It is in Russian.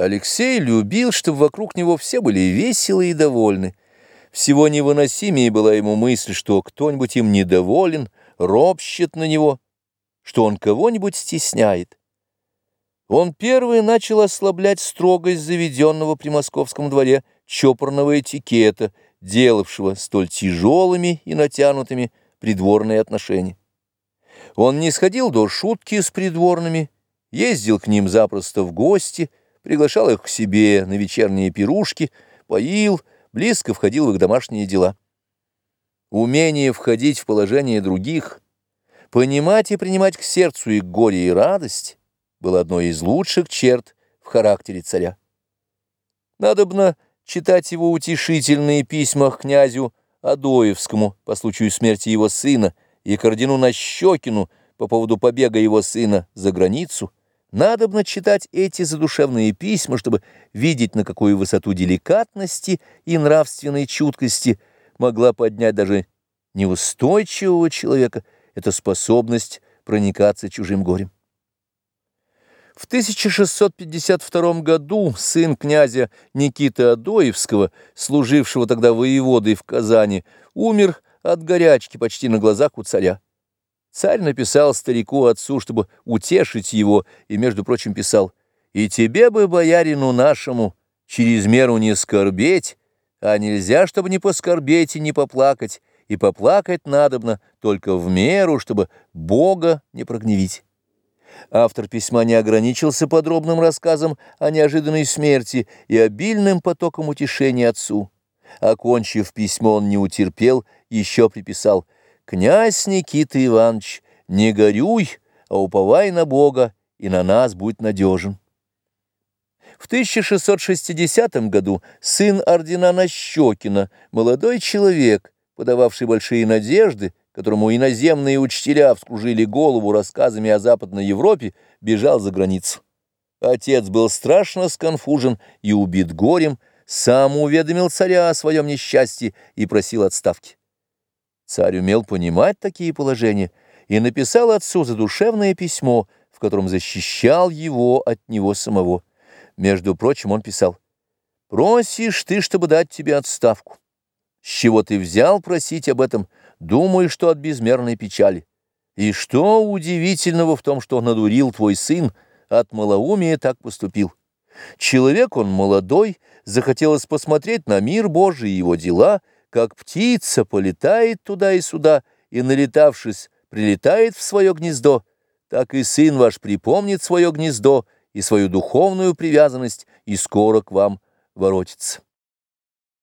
Алексей любил, чтобы вокруг него все были веселы и довольны. Всего невыносимее была ему мысль, что кто-нибудь им недоволен, ропщет на него, что он кого-нибудь стесняет. Он первый начал ослаблять строгость заведенного при московском дворе чопорного этикета, делавшего столь тяжелыми и натянутыми придворные отношения. Он не сходил до шутки с придворными, ездил к ним запросто в гости, приглашал их к себе на вечерние пирушки, поил, близко входил в их домашние дела. Умение входить в положение других, понимать и принимать к сердцу их горе и радость было одной из лучших черт в характере царя. Надобно читать его утешительные письма к князю Адоевскому по случаю смерти его сына и к ордену Нащекину по поводу побега его сына за границу, Надобно читать эти задушевные письма, чтобы видеть, на какую высоту деликатности и нравственной чуткости могла поднять даже неустойчивого человека эта способность проникаться чужим горем. В 1652 году сын князя Никиты Адоевского, служившего тогда воеводой в Казани, умер от горячки почти на глазах у царя. Царь написал старику отцу, чтобы утешить его, и, между прочим, писал, «И тебе бы, боярину нашему, через меру не скорбеть, а нельзя, чтобы не поскорбеть и не поплакать, и поплакать надобно только в меру, чтобы Бога не прогневить». Автор письма не ограничился подробным рассказом о неожиданной смерти и обильным потоком утешения отцу. Окончив письмо, он не утерпел, еще приписал – «Князь Никита Иванович, не горюй, а уповай на Бога, и на нас будь надежен». В 1660 году сын ордена Нащекина, молодой человек, подававший большие надежды, которому иноземные учителя вскружили голову рассказами о Западной Европе, бежал за границу. Отец был страшно сконфужен и убит горем, сам уведомил царя о своем несчастье и просил отставки. Царь умел понимать такие положения и написал отцу задушевное письмо, в котором защищал его от него самого. Между прочим, он писал, «Просишь ты, чтобы дать тебе отставку. С чего ты взял просить об этом? Думаю, что от безмерной печали. И что удивительного в том, что надурил твой сын, от малоумия так поступил? Человек он молодой, захотелось посмотреть на мир Божий и его дела — как птица полетает туда и сюда, и, налетавшись, прилетает в свое гнездо, так и сын ваш припомнит свое гнездо и свою духовную привязанность, и скоро к вам воротится.